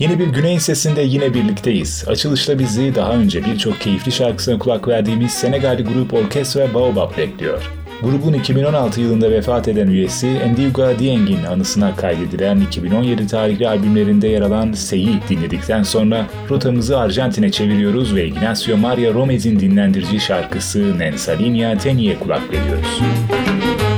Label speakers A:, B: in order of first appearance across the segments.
A: Yeni bir Güney Sesi'nde yine birlikteyiz. Açılışta bizi daha önce birçok keyifli şarkısına kulak verdiğimiz Senegalli grup Orkestra Baobab bekliyor. Grubun 2016 yılında vefat eden üyesi Ndiuga Dieng'in anısına kaydedilen 2017 tarihli albümlerinde yer alan Seyi dinledikten sonra rotamızı Arjantin'e çeviriyoruz ve Ignacio Maria Romez'in dinlendirici şarkısı Nensalinia Teni'ye kulak veriyoruz.
B: Sanjabo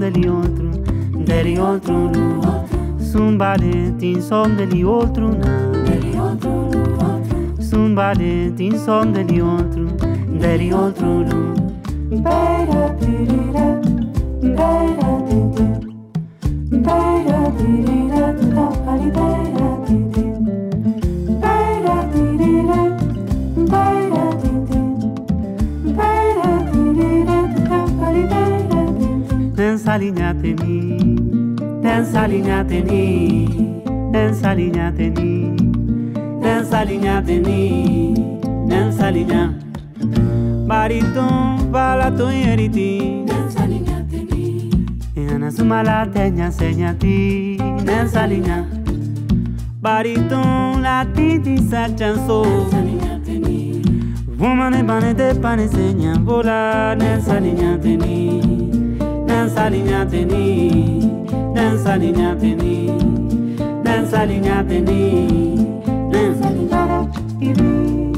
B: dell'altro,
C: dell'altro luogo. Sun Valentin son dell'altro no, dell'altro luogo. Sun Valentin son dell'altro, dell'altro luogo. Bella pirira, bella tete, bella pirira, tutta pari Salignateni, then Salignateni, then Salignateni, then Salignateni, then Saligna. Bariton, balaton yeriti, then Salignateni, and Asumala tenya senyati, then Saligna. Bariton, la titi sa chanso, Woman e pane de pane segna vola, then dansa niña tení, danza niña tení, danza niña tení, danza niña tení.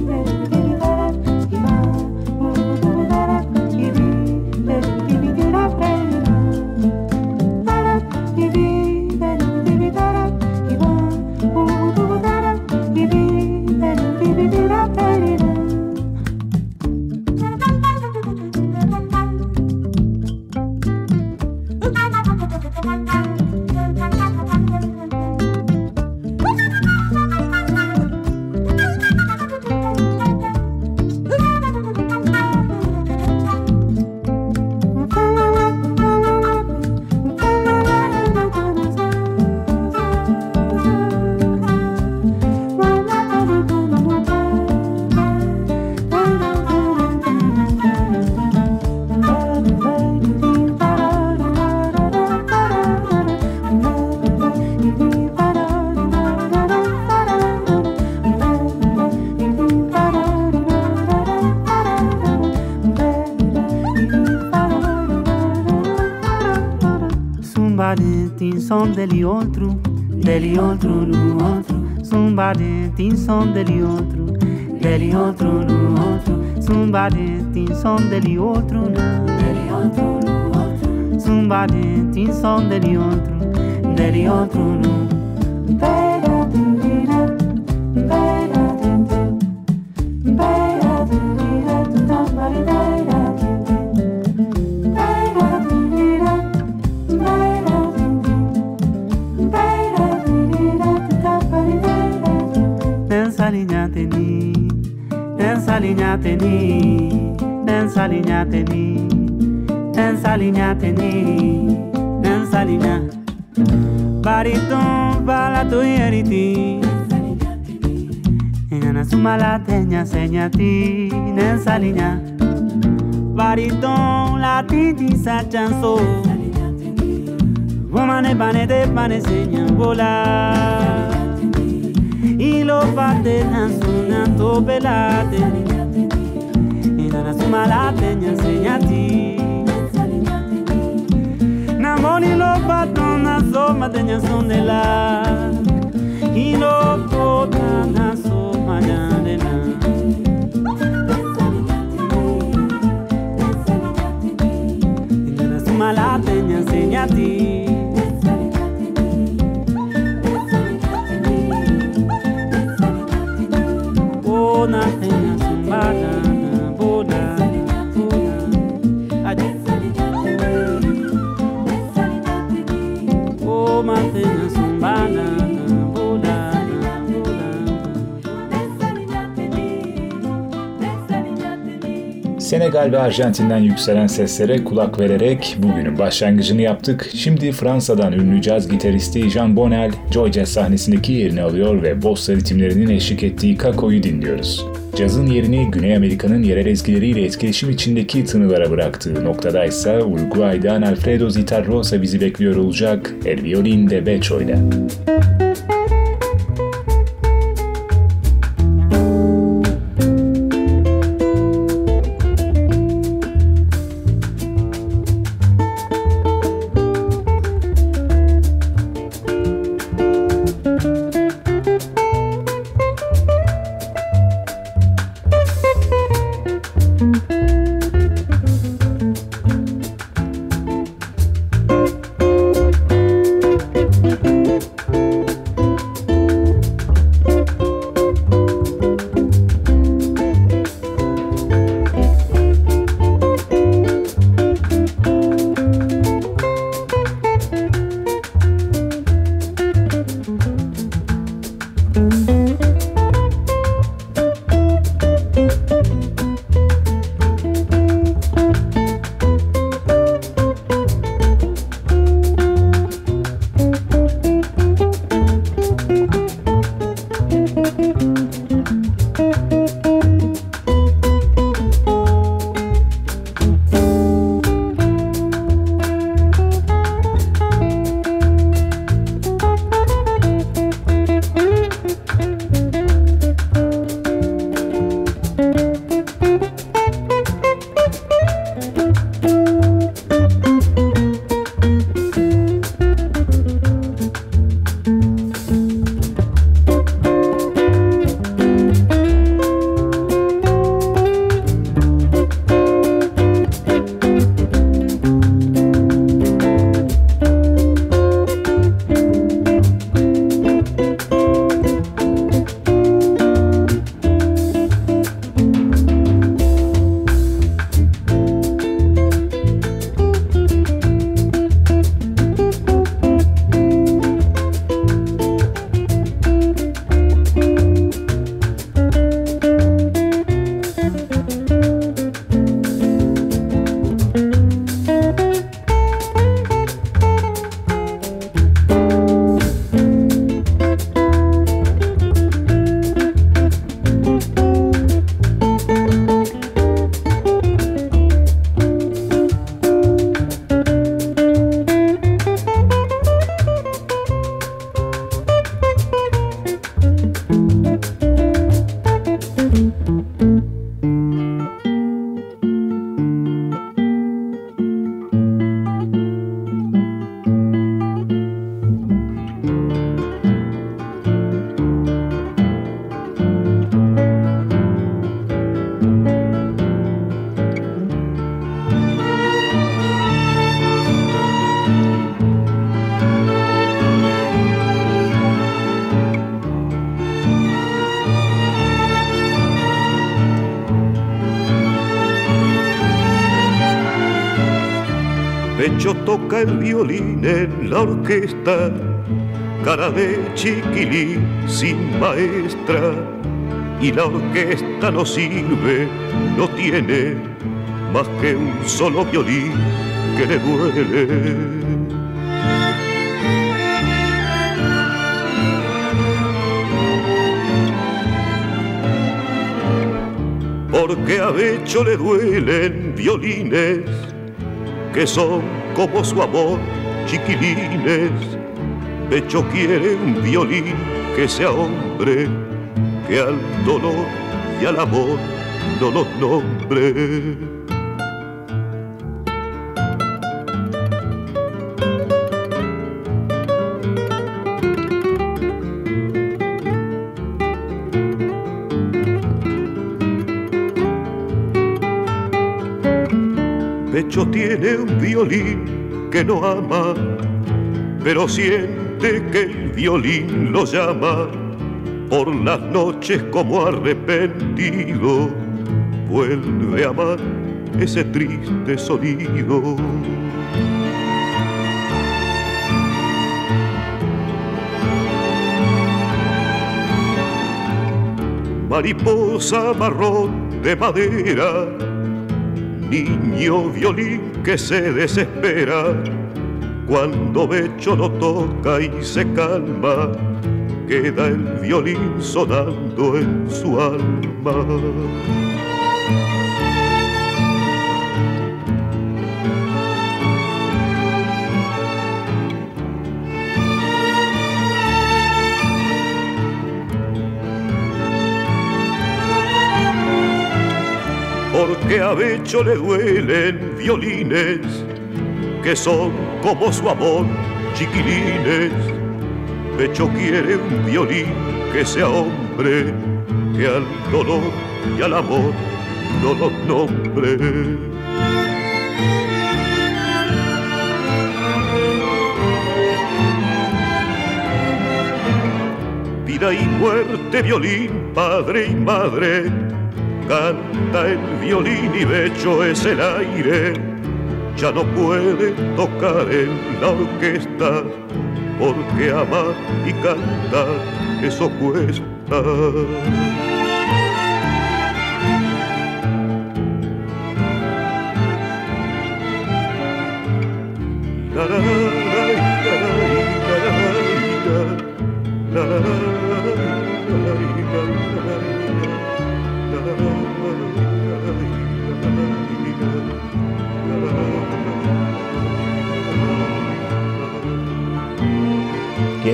C: Dele outro, dele outro no outro. Somebody tem som dele outro, dele outro no outro. Somebody tem som dele outro, dele outro no outro. Somebody tem som dele outro, dele outro no teni, danza linea. Bariton bala tu yeriti, Engana sumala teña señati, danza linea. Bariton la titi sa chanso, Womane bane de bane seña vola. Y lo bate na suna to pelate malate nyansenyati namoni lopata na soma te nyansondela ilokota na soma nyandela malate nyansenyati Oh,
A: ve Arjantin'den yükselen seslere kulak vererek bugünün başlangıcını yaptık. Şimdi Fransa'dan ünlü caz gitaristi Jean Bonnel, Joy Jazz sahnesindeki yerini alıyor ve bossa ritimlerinin eşlik ettiği Kako'yu dinliyoruz. Cazın yerini Güney Amerika'nın yerel ezgileriyle etkileşim içindeki tınılara bıraktığı noktadaysa Uruguay'dan Alfredo Zitarrosa bizi bekliyor olacak El Violin de Becho.
D: Pecho toca el violín en la orquesta, cara de chiquilín sin maestra. Y la orquesta no sirve, no tiene más que un solo violín que le duele. porque a Becho le duelen violines que son como su amor chiquilines. Becho quiere un violín que sea hombre, que al dolor y al amor no los nombre. Tiene un violín que no ama, pero siente que el violín lo llama por las noches como arrepentido. Vuelve a amar ese triste sonido. Mariposa marrón de madera niño violín que se desespera cuando Becho lo toca y se calma, queda el violín sonando en su alma. Porque a Becho le duelen violines que son como su amor chiquilines. Becho quiere un violín que sea hombre, que al dolor y al amor no los nombre. Vida y muerte, violín, padre y madre, Canta el violín y Becho es el aire. Ya no puede tocar en la orquesta porque amar y cantar eso cuesta.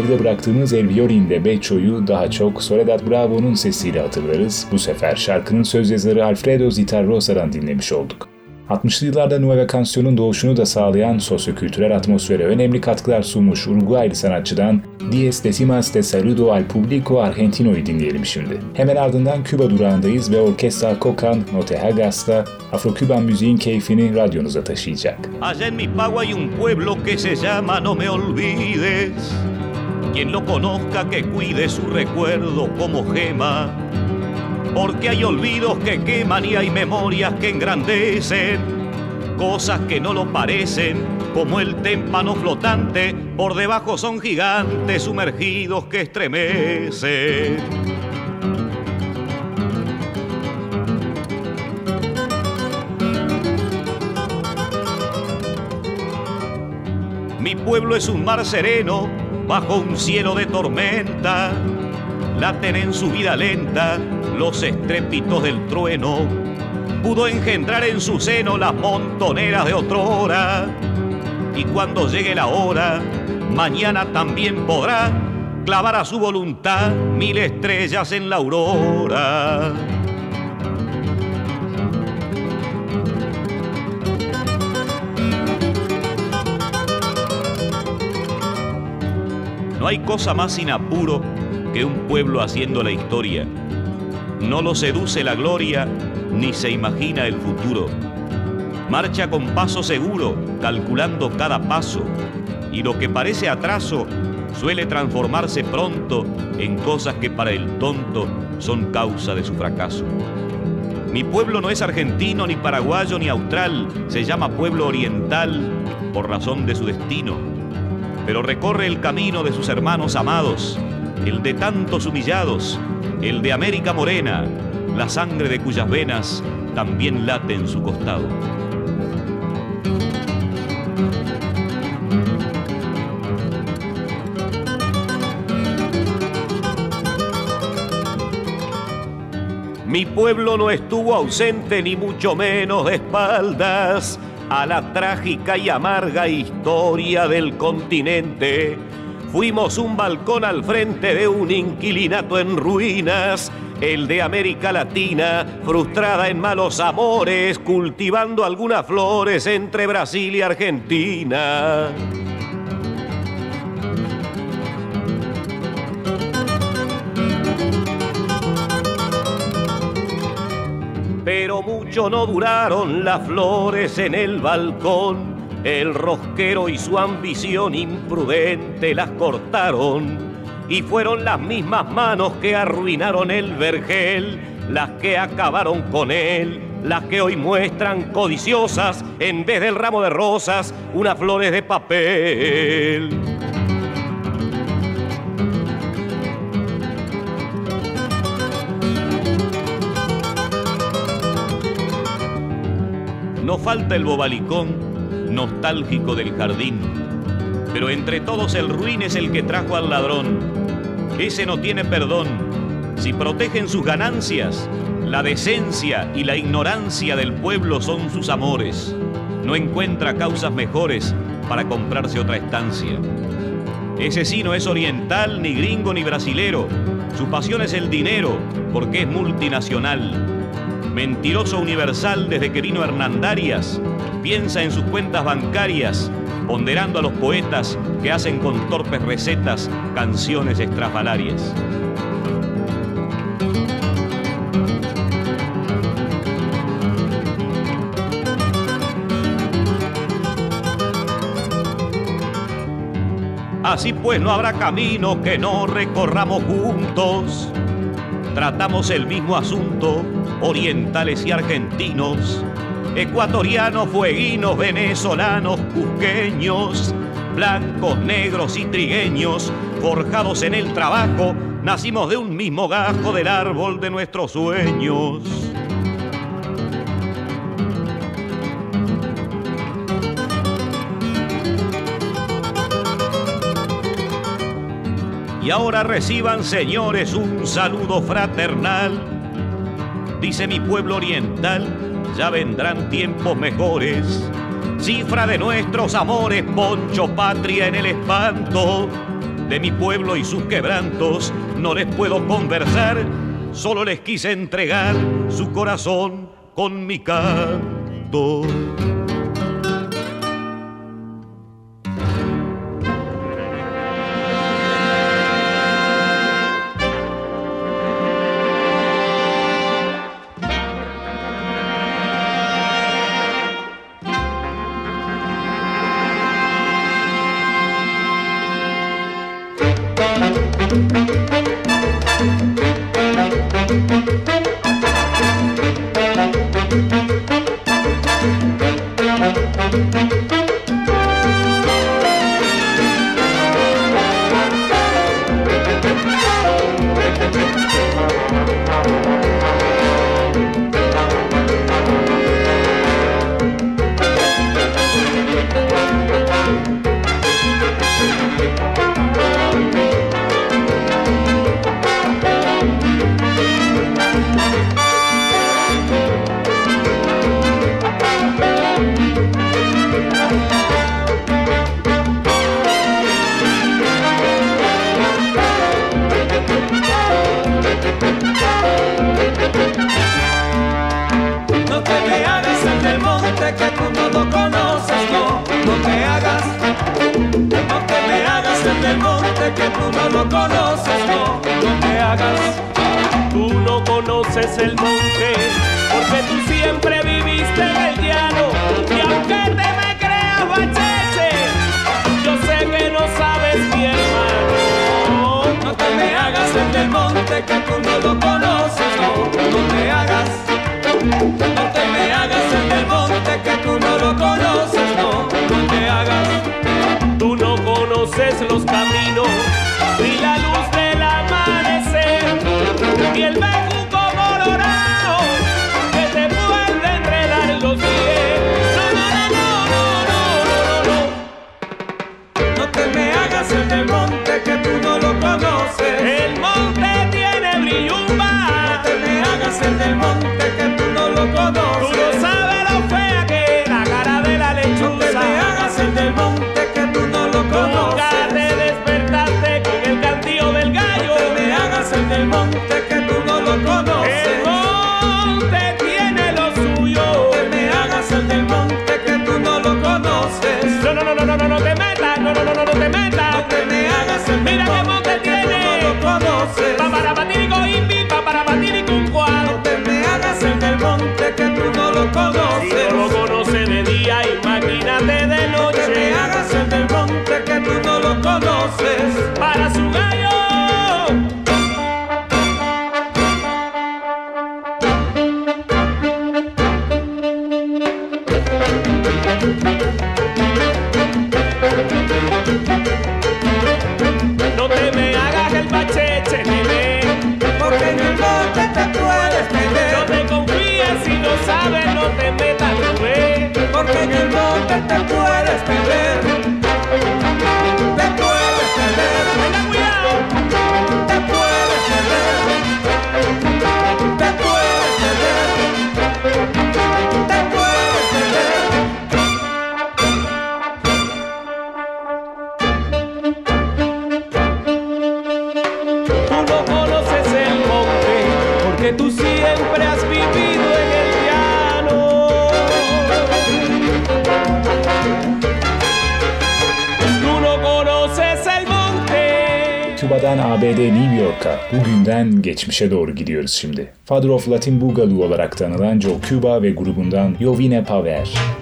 A: Geride bıraktığımız El Violin'de Becho'yu daha çok Soledad Bravo'nun sesiyle hatırlarız. Bu sefer şarkının söz yazarı Alfredo Zitarrosa'dan dinlemiş olduk. 60'lı yıllarda Nueva Canción'un doğuşunu da sağlayan sosyokültürel atmosfere önemli katkılar sunmuş Uruguaylı sanatçıdan Diez Decimas de Saludo al Público Argentino'yu dinleyelim şimdi. Hemen ardından Küba durağındayız ve Orkestra Cocan Notehagas'ta Afro-Küban müziğin keyfini radyonuza taşıyacak.
E: Allá en mi pago hay un pueblo que se llama No Me Olvides Quien lo conozca que cuide su recuerdo como gema, porque hay olvidos que queman y hay memorias que engrandecen, cosas que no lo parecen, como el témpano flotante, por debajo son gigantes sumergidos que estremecen. Mi pueblo es un mar sereno bajo un cielo de tormenta, laten en su vida lenta los estrépitos del trueno, pudo engendrar en su seno las montoneras de otrora, y cuando llegue la hora, mañana también podrá clavar a su voluntad mil estrellas en la aurora. Hay cosa más sin apuro que un pueblo haciendo la historia. No lo seduce la gloria ni se imagina el futuro. Marcha con paso seguro, calculando cada paso, y lo que parece atraso suele transformarse pronto en cosas que para el tonto son causa de su fracaso.
D: Mi pueblo no es argentino, ni paraguayo, ni austral, se llama pueblo oriental por razón de su destino, pero recorre el camino de sus hermanos amados, el de tantos humillados, el de América Morena, la sangre de cuyas venas también late en su costado. Mi pueblo no estuvo ausente ni mucho menos de espaldas a la trágica y amarga historia del continente. Fuimos un balcón al frente de un inquilinato en ruinas, el de América Latina, frustrada en malos amores, cultivando algunas flores entre Brasil y Argentina. Mucho no duraron las flores en el balcón. El rosquero y su ambición imprudente las cortaron y fueron las mismas manos que arruinaron el vergel, las que acabaron con él, las que hoy muestran codiciosas en vez del ramo de rosas unas flores de papel. Falta el bobalicón nostálgico del jardín, pero entre todos el ruin es el que trajo al ladrón. Ese no tiene perdón. Si protegen sus ganancias, la decencia y la ignorancia del pueblo son sus amores. No encuentra causas mejores para comprarse otra estancia. Ese sí no es oriental, ni gringo, ni brasilero. Su pasión es el dinero, porque es multinacional mentiroso universal desde que vino Hernandarias, piensa en sus cuentas bancarias, ponderando a los poetas que hacen con torpes recetas canciones estrafalarias. Así pues no habrá camino que no recorramos juntos. Tratamos el mismo asunto orientales y argentinos, ecuatorianos, fueguinos, venezolanos, cusqueños, blancos, negros y trigueños, forjados en el trabajo, nacimos de un mismo gajo del árbol de nuestros sueños. Y ahora reciban, señores, un saludo fraternal dice mi pueblo oriental, ya vendrán tiempos mejores. Cifra de nuestros amores, poncho patria en el espanto. De mi pueblo y sus quebrantos no les puedo conversar, solo les quise entregar su corazón con mi canto.
F: Bugünden geçmişe doğru gidiyoruz şimdi. Father of Latin Boogaloo olarak tanınan Joe Cuba ve grubundan Jovine Paver.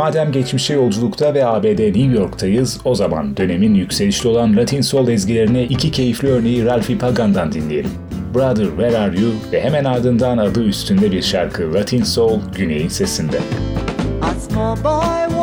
F: Madem geçmişe yolculukta ve ABD New York'tayız, o zaman dönemin yükselişli olan Latin Soul ezgilerine iki keyifli örneği Ralphie Pagan'dan dinleyelim. Brother Where Are You ve hemen ardından adı üstünde bir şarkı Latin Soul Güney'in sesinde. A small boy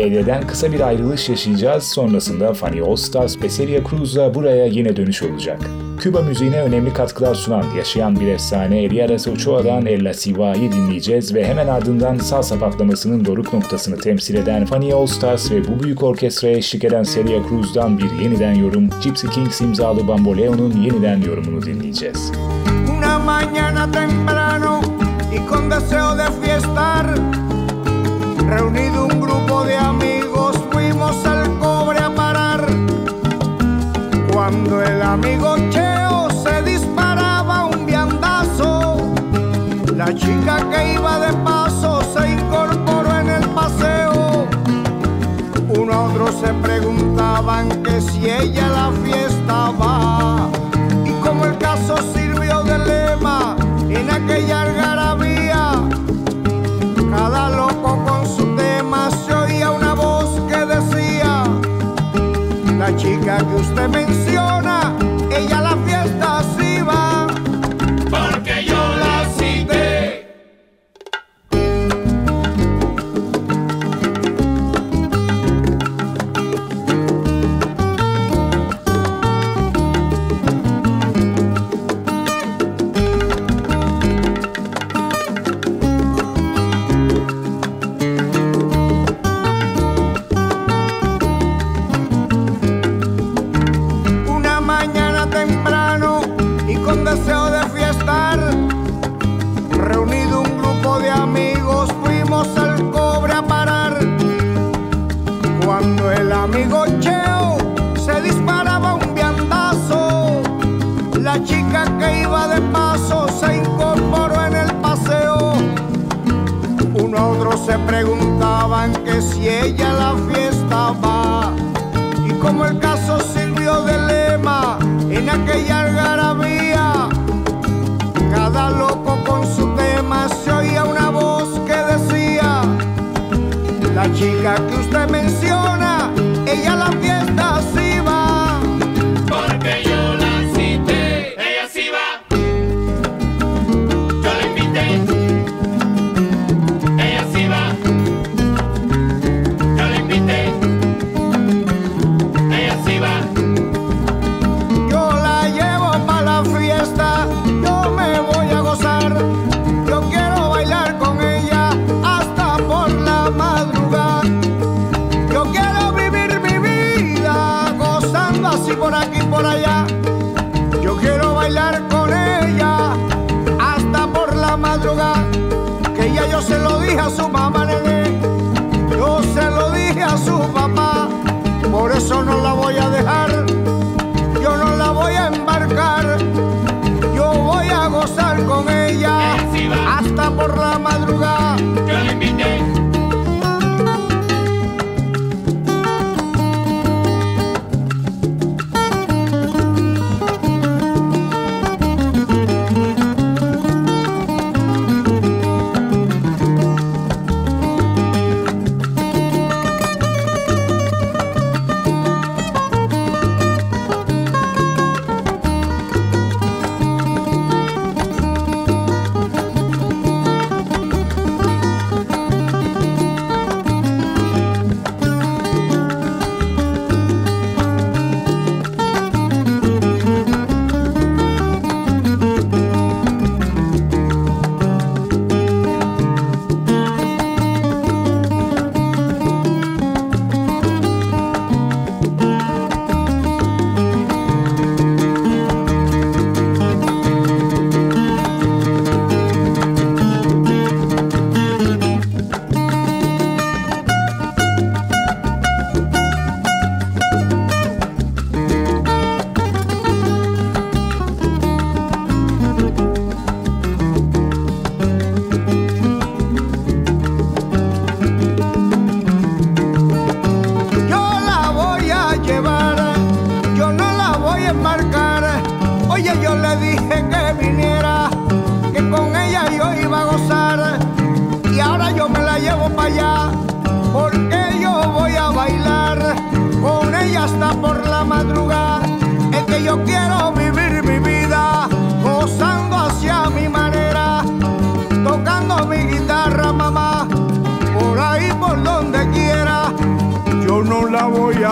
A: ABD'den kısa bir ayrılış yaşayacağız. Sonrasında Fanny Allstars ve Celia Cruz'la buraya yine dönüş olacak. Küba müziğine önemli katkılar sunan yaşayan bir efsane Eliares Ochoa'dan Ella Siva'yı dinleyeceğiz ve hemen ardından salsa patlamasının doruk noktasını temsil eden Fanny Allstars ve bu büyük orkestraya eşlik eden Celia Cruz'dan bir yeniden yorum, Gypsy Kings imzalı Bamboleo'nun yeniden yorumunu dinleyeceğiz.
G: Una mañana temprano y con deseo de fiestar reunido un grupo Cuando el amigo Cheo se disparaba un viandazo, la chica que iba de paso se incorporó en el paseo. Uno a otro se preguntaban que si ella la fiesta va. Y como el caso sirvió de lema en aquella algarabía, cada loco con chica que usted menciona.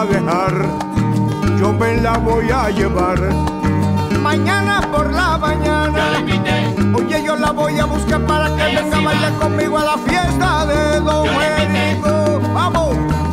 G: dejar, yo me la voy a llevar.
H: Mañana por la mañana, oye, yo la voy a buscar para que venga vaya conmigo a la fiesta de Don ¡Vamos!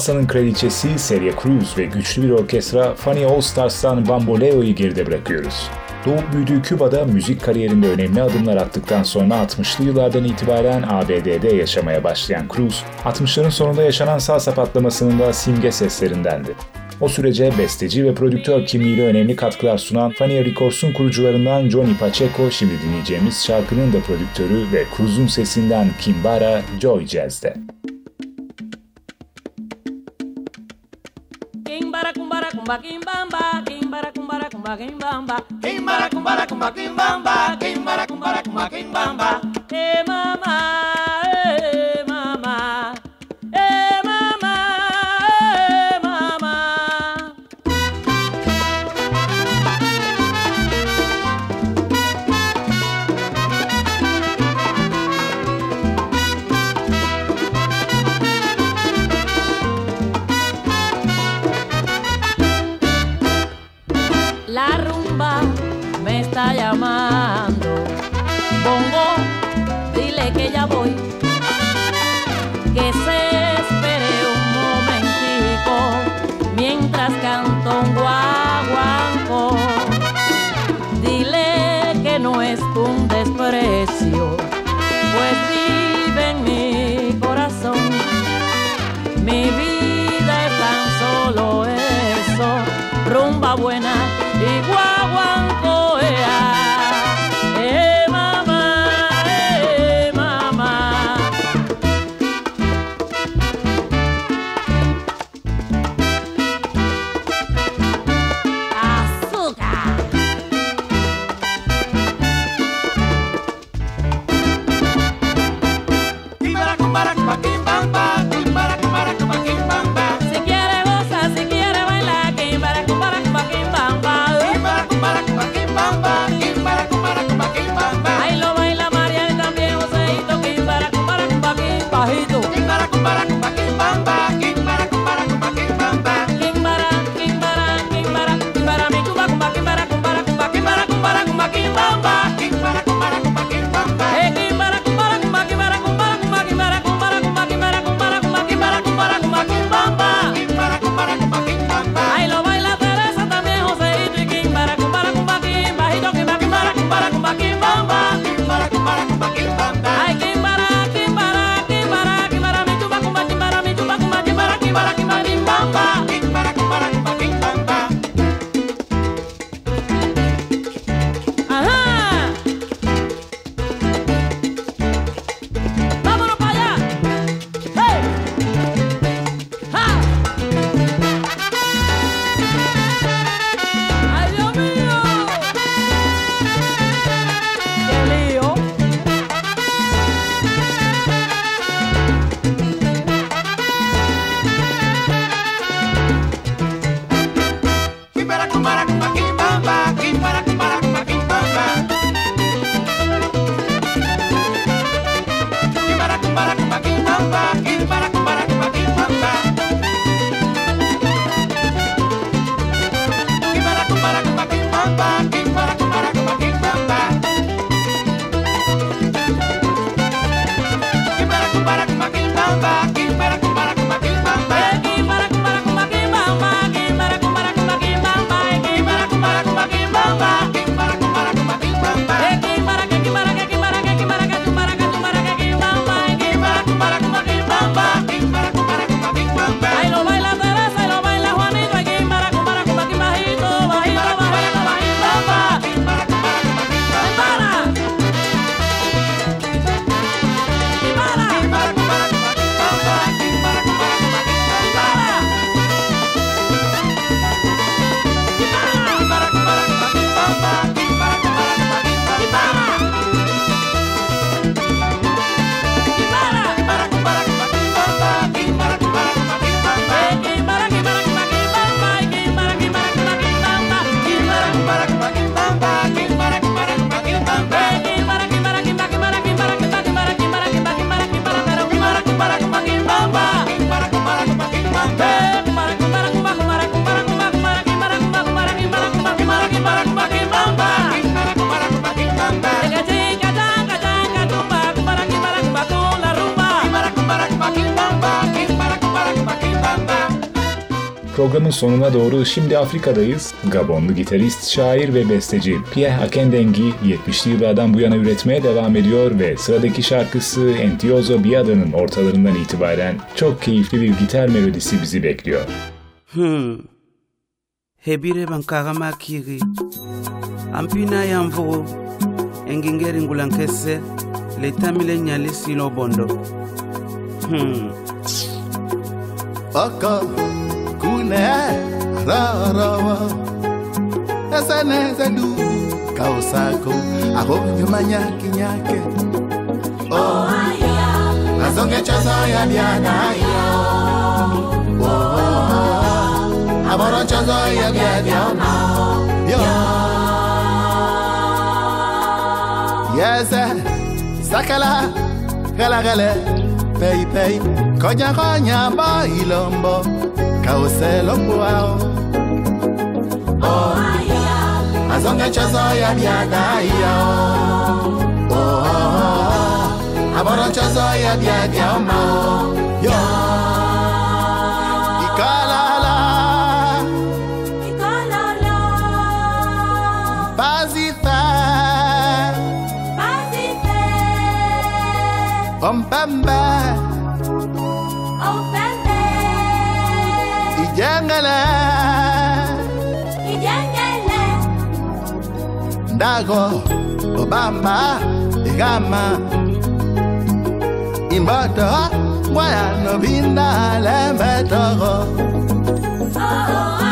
A: Salsa'nın kraliçesi Celia Cruz ve güçlü bir orkestra Funny All Stars'tan Bamboleo'yu geride bırakıyoruz. Doğup büyüdüğü Küba'da müzik kariyerinde önemli adımlar attıktan sonra 60'lı yıllardan itibaren ABD'de yaşamaya başlayan Cruz, 60'ların sonunda yaşanan salsa patlamasının da simge seslerindendi. O sürece besteci ve prodüktör kimliğiyle önemli katkılar sunan Fania Records'un kurucularından Johnny Pacheco şimdi dinleyeceğimiz şarkının da prodüktörü ve Cruz'un sesinden Kimbara Joy Jazz'de.
I: kumba kimbamba kimbara kumbara kumba kimbamba.
J: Kimbara kumbara kumba kimbamba kimbara kumbara kumba kimbamba.
I: Hey
J: mama.
A: Programın sonuna doğru şimdi Afrika'dayız. Gabonlu gitarist, şair ve besteci Pierre Akendengi 70'li yıllardan bu yana üretmeye devam ediyor ve sıradaki şarkısı Entiozo Biada'nın ortalarından itibaren çok keyifli bir gitar melodisi bizi bekliyor.
B: Hmm. Hebire bankaga makiri. Ampina yamvugu. Engingeri ngulankese. Letamile nyali silo bondo. Hmm.
F: Aka ne rarawa eseneze du kaosako ahoge manyakinyake azonge chaza ya bianaya aboro chaza ya biabiana Yes, sakala galagale pei pei konya konya ba ilombo kawuse lokuao oh, ah, azonge chezo ya biada oh, oh, aboro chezo ya biadia omao yo. Bamba. Dago, Obama, Igama Imboto, Guayano Binda, Lembetogo. Oh, oh, oh.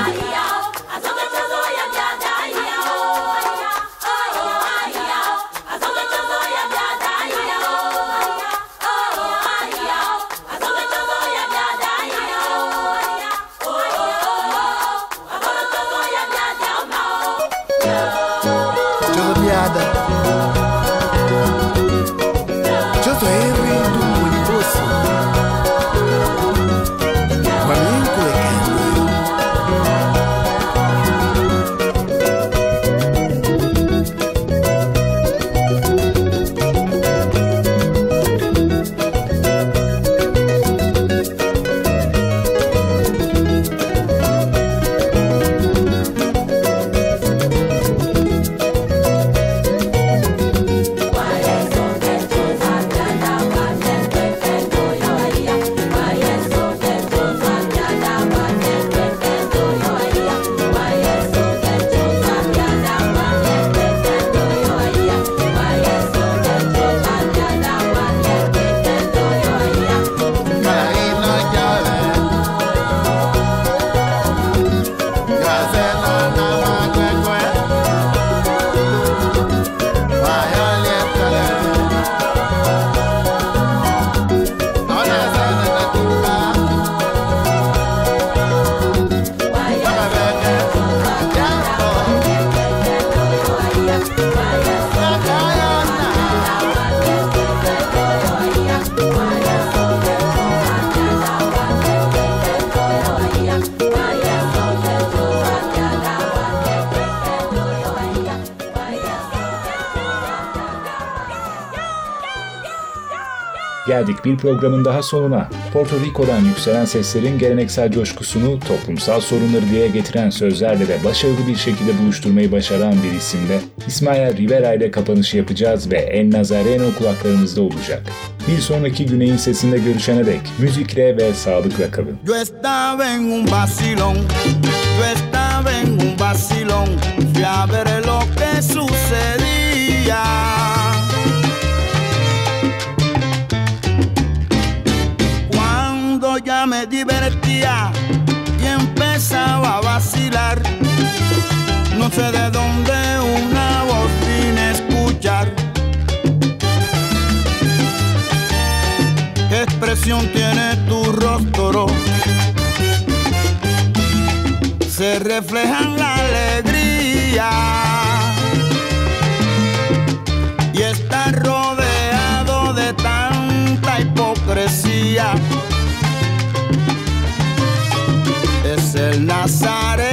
A: Geldik bir programın daha sonuna. Porto Rico'dan yükselen seslerin geleneksel coşkusunu toplumsal sorunları dile getiren sözlerle de başarılı bir şekilde buluşturmayı başaran bir isimle İsmail Rivera ile kapanışı yapacağız ve El Nazareno kulaklarımızda olacak. Bir sonraki Güney'in sesinde görüşene dek müzikle ve sağlıkla kalın.
F: Yo estaba en un vacilón, yo estaba en un vacilón, fui a ver lo que sucedía. Me divertía y empezaba a vacilar, no sé de dónde una voz a escuchar. ¿Qué expresión tiene tu rostro? Se refleja en la alegría y está rodeado de tanta hipocresía.
K: Nazaré.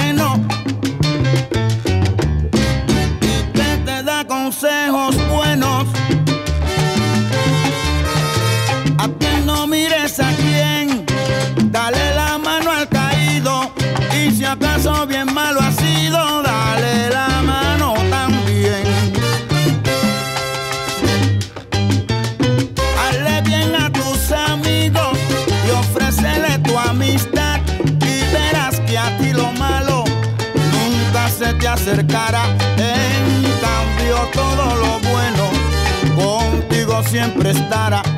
K: En cambio, todo lo bueno contigo siempre estará.